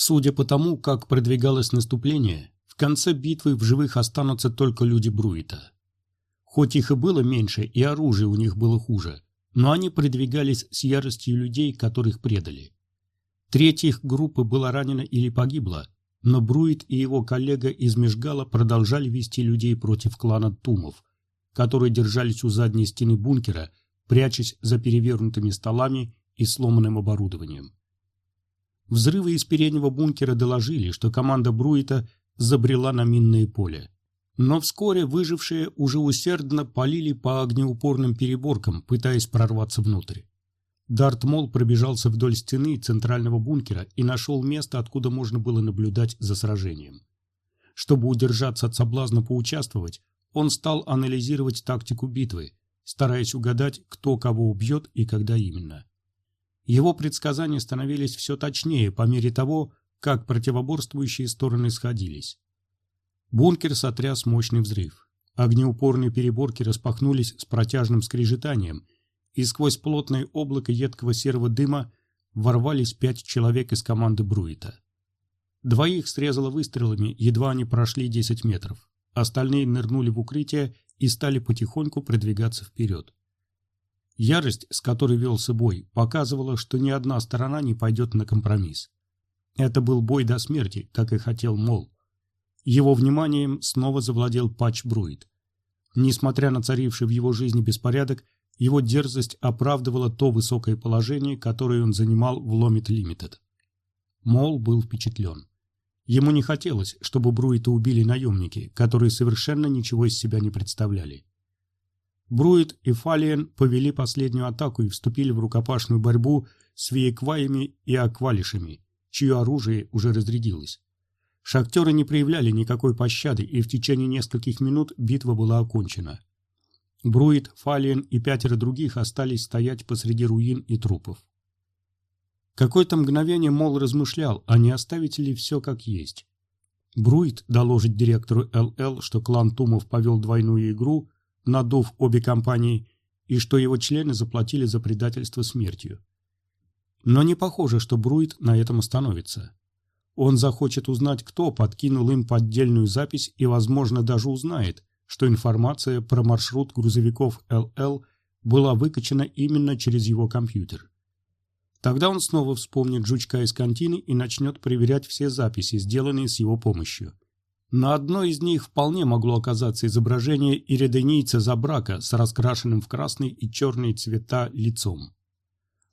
Судя по тому, как продвигалось наступление, в конце битвы в живых останутся только люди Бруита. Хоть их и было меньше, и оружие у них было хуже, но они продвигались с яростью людей, которых предали. Треть их группы была ранена или погибла, но Бруит и его коллега из Межгала продолжали вести людей против клана Тумов, которые держались у задней стены бункера, прячась за перевернутыми столами и сломанным оборудованием. Взрывы из переднего бункера доложили, что команда Бруита забрела на минное поле. Но вскоре выжившие уже усердно полили по огнеупорным переборкам, пытаясь прорваться внутрь. Дарт Мол пробежался вдоль стены центрального бункера и нашел место, откуда можно было наблюдать за сражением. Чтобы удержаться от соблазна поучаствовать, он стал анализировать тактику битвы, стараясь угадать, кто кого убьет и когда именно. Его предсказания становились все точнее по мере того, как противоборствующие стороны сходились. Бункер сотряс мощный взрыв. Огнеупорные переборки распахнулись с протяжным скрежетанием – и сквозь плотное облако едкого серого дыма ворвались пять человек из команды Бруита. Двоих срезало выстрелами, едва они прошли 10 метров. Остальные нырнули в укрытие и стали потихоньку продвигаться вперед. Ярость, с которой велся бой, показывала, что ни одна сторона не пойдет на компромисс. Это был бой до смерти, как и хотел Мол. Его вниманием снова завладел Патч Бруит. Несмотря на царивший в его жизни беспорядок, его дерзость оправдывала то высокое положение, которое он занимал в Ломит Лимитед. Мол был впечатлен. Ему не хотелось, чтобы Бруита убили наемники, которые совершенно ничего из себя не представляли. Бруит и Фалиен повели последнюю атаку и вступили в рукопашную борьбу с виекваями и аквалишами, чье оружие уже разрядилось. Шахтеры не проявляли никакой пощады, и в течение нескольких минут битва была окончена. Бруит, Фалиен и пятеро других остались стоять посреди руин и трупов. Какое-то мгновение Мол размышлял, а не оставить ли все как есть. Бруит доложит директору ЛЛ, что клан Тумов повел двойную игру, надув обе компании, и что его члены заплатили за предательство смертью. Но не похоже, что Бруит на этом остановится. Он захочет узнать, кто подкинул им поддельную запись и, возможно, даже узнает, что информация про маршрут грузовиков ЛЛ была выкачана именно через его компьютер. Тогда он снова вспомнит жучка из контины и начнет проверять все записи, сделанные с его помощью. На одной из них вполне могло оказаться изображение ириденийца Забрака с раскрашенным в красный и черный цвета лицом.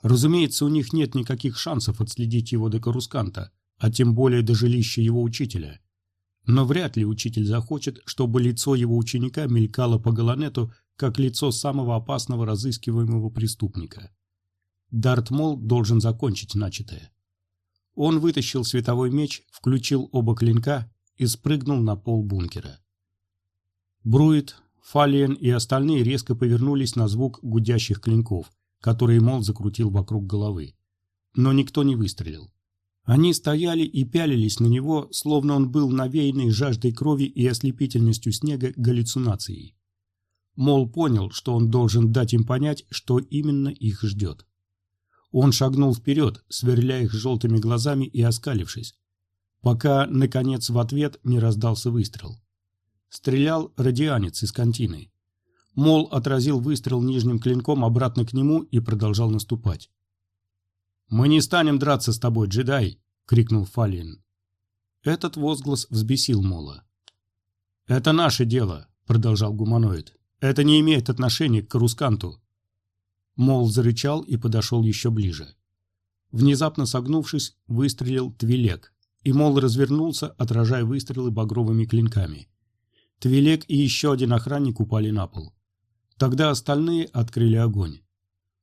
Разумеется, у них нет никаких шансов отследить его до Карусканта, а тем более до жилища его учителя. Но вряд ли учитель захочет, чтобы лицо его ученика мелькало по Галанету, как лицо самого опасного разыскиваемого преступника. Дартмол должен закончить начатое. Он вытащил световой меч, включил оба клинка и спрыгнул на пол бункера. Бруит, Фалиен и остальные резко повернулись на звук гудящих клинков, которые Мол закрутил вокруг головы. Но никто не выстрелил. Они стояли и пялились на него, словно он был навеянный жаждой крови и ослепительностью снега галлюцинацией. Мол понял, что он должен дать им понять, что именно их ждет. Он шагнул вперед, сверля их желтыми глазами и оскалившись, пока, наконец, в ответ не раздался выстрел. Стрелял радианец из контины. Мол отразил выстрел нижним клинком обратно к нему и продолжал наступать. «Мы не станем драться с тобой, джедай!» — крикнул Фалин. Этот возглас взбесил Мола. «Это наше дело», — продолжал гуманоид. «Это не имеет отношения к Карусканту». Мол зарычал и подошел еще ближе. Внезапно согнувшись, выстрелил Твилек, и Мол развернулся, отражая выстрелы багровыми клинками. Твилек и еще один охранник упали на пол. Тогда остальные открыли огонь.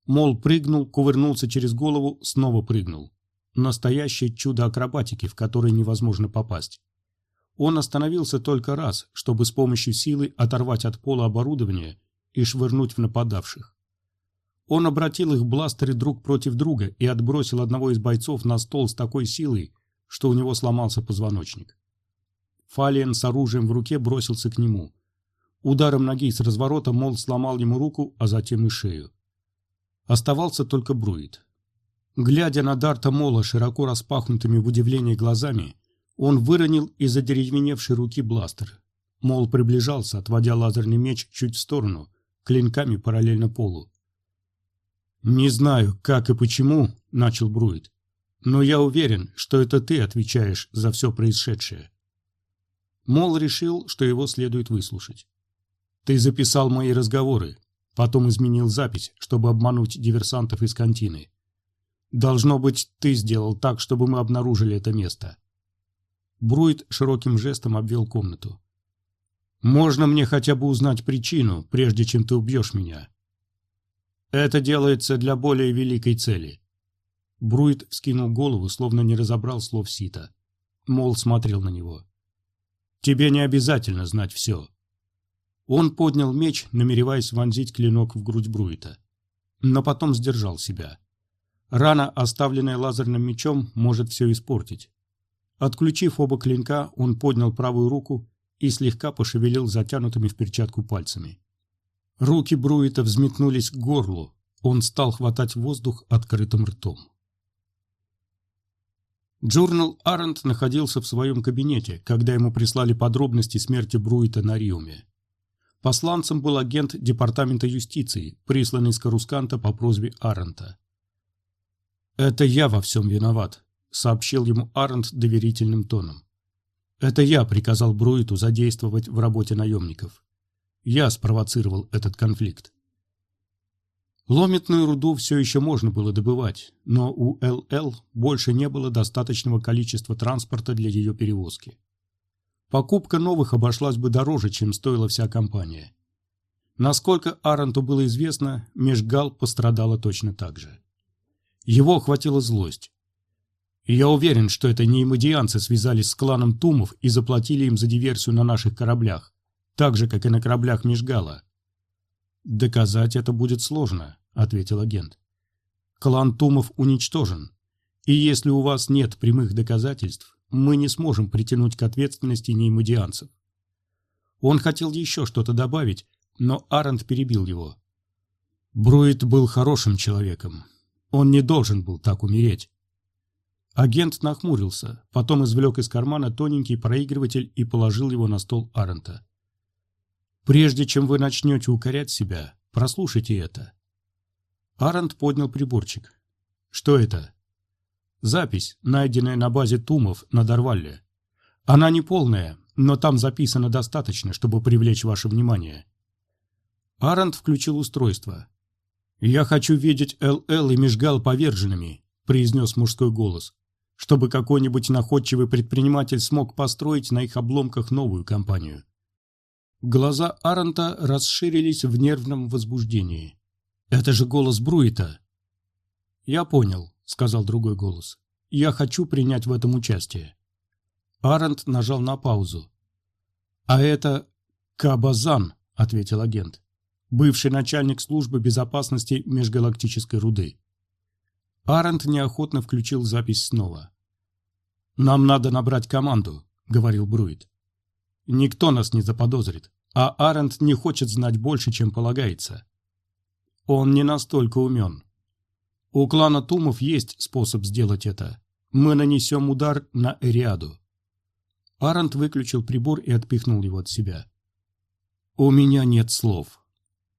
Мол прыгнул, кувырнулся через голову, снова прыгнул. Настоящее чудо акробатики, в которое невозможно попасть. Он остановился только раз, чтобы с помощью силы оторвать от пола оборудование и швырнуть в нападавших. Он обратил их бластеры друг против друга и отбросил одного из бойцов на стол с такой силой, что у него сломался позвоночник. Фалиен с оружием в руке бросился к нему. Ударом ноги с разворота Мол сломал ему руку, а затем и шею. Оставался только Бруит. Глядя на Дарта Мола широко распахнутыми в удивлении глазами, он выронил из одеревеневшей руки бластер. Мол приближался, отводя лазерный меч чуть в сторону, клинками параллельно полу. «Не знаю, как и почему», — начал Бруит, — «но я уверен, что это ты отвечаешь за все происшедшее». Мол решил, что его следует выслушать. «Ты записал мои разговоры, потом изменил запись, чтобы обмануть диверсантов из контины. Должно быть, ты сделал так, чтобы мы обнаружили это место». Бруит широким жестом обвел комнату. «Можно мне хотя бы узнать причину, прежде чем ты убьешь меня?» «Это делается для более великой цели». Бруит вскинул голову, словно не разобрал слов Сита. Мол смотрел на него. Тебе не обязательно знать все. Он поднял меч, намереваясь вонзить клинок в грудь Бруита. Но потом сдержал себя. Рана, оставленная лазерным мечом, может все испортить. Отключив оба клинка, он поднял правую руку и слегка пошевелил затянутыми в перчатку пальцами. Руки Бруита взметнулись к горлу, он стал хватать воздух открытым ртом. Джурнал Арент находился в своем кабинете, когда ему прислали подробности смерти Бруита на Риуме. Посланцем был агент Департамента юстиции, присланный из Карусканта по просьбе Арента. «Это я во всем виноват», — сообщил ему Арент доверительным тоном. «Это я приказал Бруиту задействовать в работе наемников. Я спровоцировал этот конфликт. Лометную руду все еще можно было добывать, но у ЛЛ больше не было достаточного количества транспорта для ее перевозки. Покупка новых обошлась бы дороже, чем стоила вся компания. Насколько Аранту было известно, Межгал пострадала точно так же. Его охватила злость. я уверен, что это не имодианцы связались с кланом Тумов и заплатили им за диверсию на наших кораблях, так же, как и на кораблях Межгала. Доказать это будет сложно, — ответил агент. «Клан Тумов уничтожен, и если у вас нет прямых доказательств, мы не сможем притянуть к ответственности неймодианцев». Он хотел еще что-то добавить, но Арент перебил его. Бруит был хорошим человеком. Он не должен был так умереть. Агент нахмурился, потом извлек из кармана тоненький проигрыватель и положил его на стол Арента. «Прежде чем вы начнете укорять себя, прослушайте это. Арент поднял приборчик. «Что это?» «Запись, найденная на базе Тумов на Дарвалле. Она не полная, но там записано достаточно, чтобы привлечь ваше внимание». Арент включил устройство. «Я хочу видеть ЛЛ и Межгал поверженными», — произнес мужской голос, «чтобы какой-нибудь находчивый предприниматель смог построить на их обломках новую компанию». Глаза Арента расширились в нервном возбуждении. «Это же голос Бруита!» «Я понял», — сказал другой голос. «Я хочу принять в этом участие». Арент нажал на паузу. «А это Кабазан», — ответил агент. «Бывший начальник службы безопасности межгалактической руды». Арент неохотно включил запись снова. «Нам надо набрать команду», — говорил Бруит. «Никто нас не заподозрит, а Арент не хочет знать больше, чем полагается. Он не настолько умен. У клана Тумов есть способ сделать это. Мы нанесем удар на Эриаду. Арант выключил прибор и отпихнул его от себя. «У меня нет слов».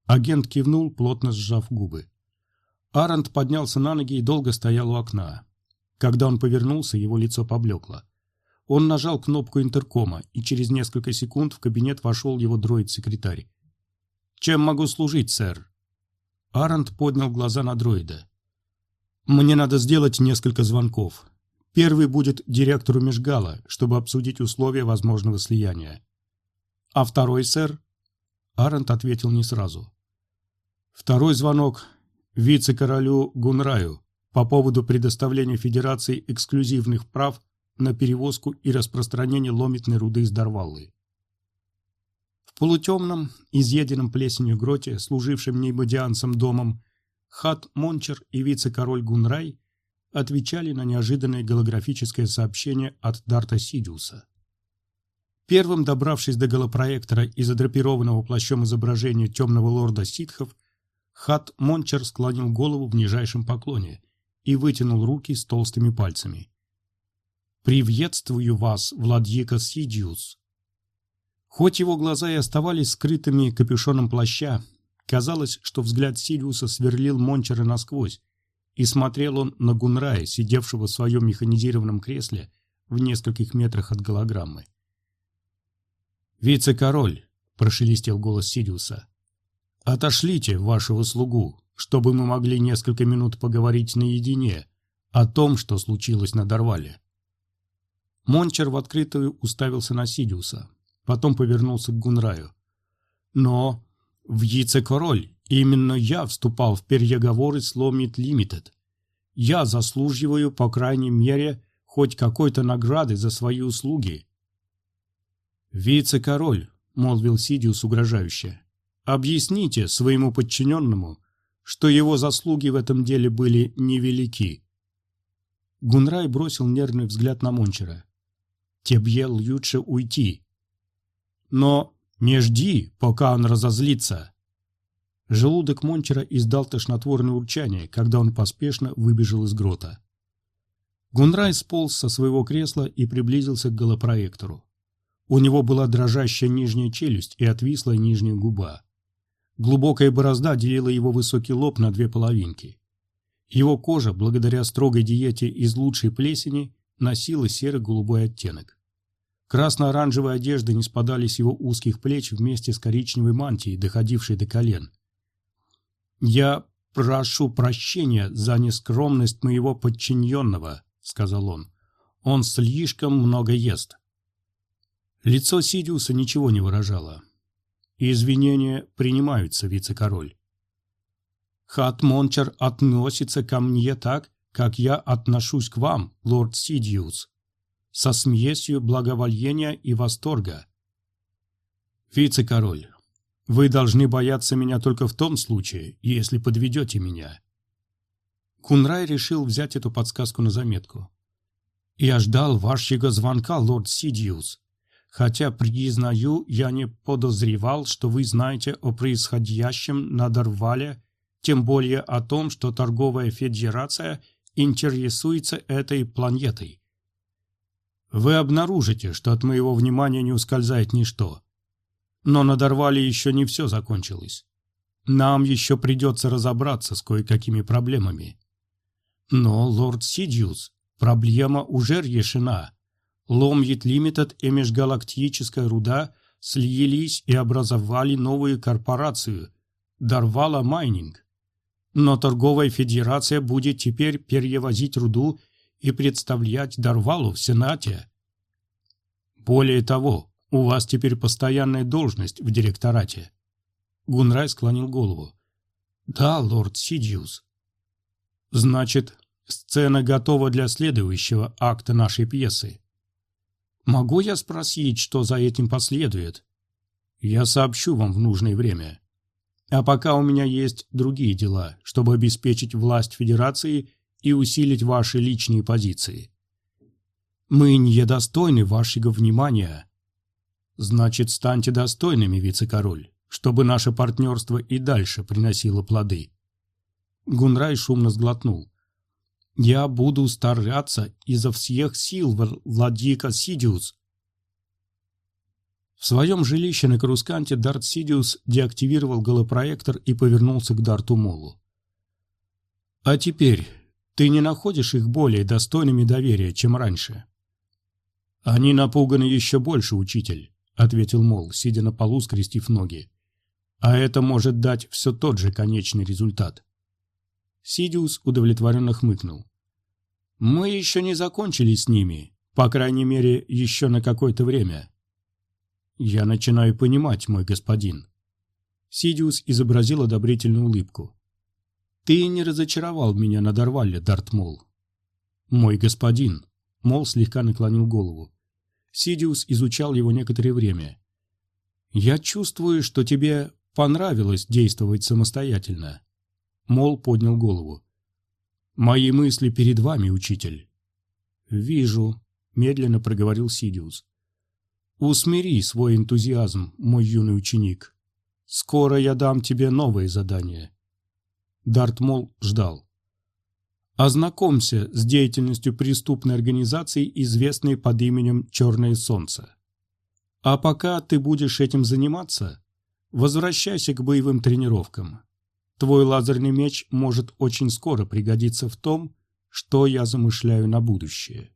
Агент кивнул, плотно сжав губы. Арант поднялся на ноги и долго стоял у окна. Когда он повернулся, его лицо поблекло. Он нажал кнопку интеркома, и через несколько секунд в кабинет вошел его дроид-секретарь. «Чем могу служить, сэр?» Арент поднял глаза на дроида. «Мне надо сделать несколько звонков. Первый будет директору Межгала, чтобы обсудить условия возможного слияния. А второй, сэр?» Арент ответил не сразу. «Второй звонок вице-королю Гунраю по поводу предоставления Федерации эксклюзивных прав на перевозку и распространение лометной руды из Дарваллы. В полутемном, изъеденном плесенью гроте, служившем неймодианцам домом, Хат Мончар и вице-король Ганрей отвечали на неожиданное голографическое сообщение от Дарта Сидиуса. Первым добравшись до голопроектора и задрапированного плащом изображения темного лорда ситхов, Хат Мончар склонил голову в нижайшем поклоне и вытянул руки с толстыми пальцами. «Приветствую вас, владыка Сидиус!» Хоть его глаза и оставались скрытыми капюшоном плаща, казалось, что взгляд Сидиуса сверлил Мончера насквозь, и смотрел он на Гунрая, сидевшего в своем механизированном кресле в нескольких метрах от голограммы. «Вице-король!» – прошелестел голос Сидиуса. «Отошлите вашего слугу, чтобы мы могли несколько минут поговорить наедине о том, что случилось на Дарвале». Мончер в открытую уставился на Сидиуса, потом повернулся к Гунраю. «Но, в вице-король, именно я вступал в переговоры с Ломит Лимитед. Я заслуживаю, по крайней мере, хоть какой-то награды за свои услуги». «Вице-король», — молвил Сидиус угрожающе, — «объясните своему подчиненному, что его заслуги в этом деле были невелики». Гунрай бросил нервный взгляд на Мончера. Тебе лучше уйти. Но не жди, пока он разозлится. Желудок Мончера издал тошнотворное урчание, когда он поспешно выбежал из грота. Гунрай сполз со своего кресла и приблизился к голопроектору. У него была дрожащая нижняя челюсть и отвислая нижняя губа. Глубокая борозда делила его высокий лоб на две половинки. Его кожа, благодаря строгой диете из лучшей плесени, носила серо-голубой оттенок. Красно-оранжевые одежды не спадали с его узких плеч вместе с коричневой мантией, доходившей до колен. «Я прошу прощения за нескромность моего подчиненного», — сказал он. «Он слишком много ест». Лицо Сидиуса ничего не выражало. «Извинения принимаются, вице-король». «Хат Мончер относится ко мне так, как я отношусь к вам, лорд Сидиус, со смесью благоволения и восторга. Вице-король, вы должны бояться меня только в том случае, если подведете меня. Кунрай решил взять эту подсказку на заметку. Я ждал вашего звонка, лорд Сидиус. Хотя, признаю, я не подозревал, что вы знаете о происходящем на Дарвале, тем более о том, что торговая федерация – интересуется этой планетой. Вы обнаружите, что от моего внимания не ускользает ничто. Но на Дорвале еще не все закончилось. Нам еще придется разобраться с кое-какими проблемами. Но, лорд Сидиус, проблема уже решена. Ломьет Лимитед и межгалактическая руда слились и образовали новую корпорацию – Дарвала Майнинг. Но торговая федерация будет теперь перевозить руду и представлять Дарвалу в Сенате. Более того, у вас теперь постоянная должность в директорате. Гунрай склонил голову. Да, лорд Сидиус. Значит, сцена готова для следующего акта нашей пьесы. Могу я спросить, что за этим последует? Я сообщу вам в нужное время. А пока у меня есть другие дела, чтобы обеспечить власть Федерации и усилить ваши личные позиции. Мы недостойны вашего внимания. Значит, станьте достойными, вице-король, чтобы наше партнерство и дальше приносило плоды. Гунрай шумно сглотнул. Я буду стараться изо всех сил, владыка Сидиус, в своем жилище на Карусканте Дарт Сидиус деактивировал голопроектор и повернулся к Дарту Молу. «А теперь ты не находишь их более достойными доверия, чем раньше?» «Они напуганы еще больше, учитель», — ответил Мол, сидя на полу, скрестив ноги. «А это может дать все тот же конечный результат». Сидиус удовлетворенно хмыкнул. «Мы еще не закончили с ними, по крайней мере, еще на какое-то время. «Я начинаю понимать, мой господин». Сидиус изобразил одобрительную улыбку. «Ты не разочаровал меня на Дарвале, Дартмол». «Мой господин», — Мол слегка наклонил голову. Сидиус изучал его некоторое время. «Я чувствую, что тебе понравилось действовать самостоятельно». Мол поднял голову. «Мои мысли перед вами, учитель». «Вижу», — медленно проговорил Сидиус. Усмири свой энтузиазм, мой юный ученик. Скоро я дам тебе новые задания. Дартмол ждал. Ознакомься с деятельностью преступной организации, известной под именем «Черное солнце». А пока ты будешь этим заниматься, возвращайся к боевым тренировкам. Твой лазерный меч может очень скоро пригодиться в том, что я замышляю на будущее.